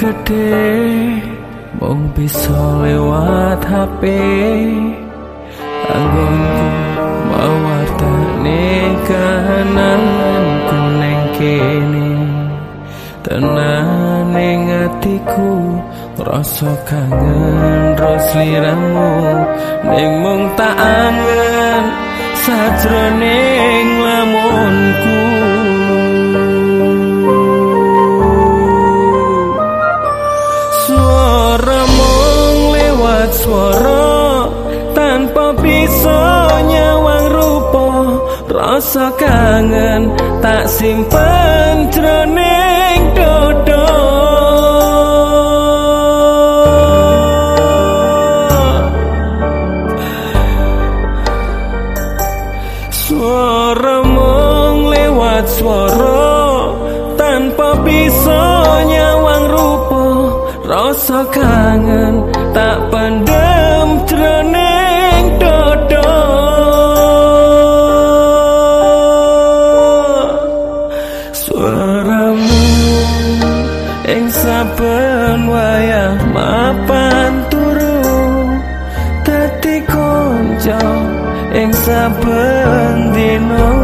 gede mung bisa lewat HP anggonku mawartane kahanan kuning kene. Tenane ngatiku rasa kangen ros liramu ning mung tak angen sajroning rasa kangen tak simpen jroning dodo. Suara mung lewat suara tanpa bisa nyawang rupa rasa kangen suaramu ing saben wayah mapan turu. Dadi kanca ing saben dinaku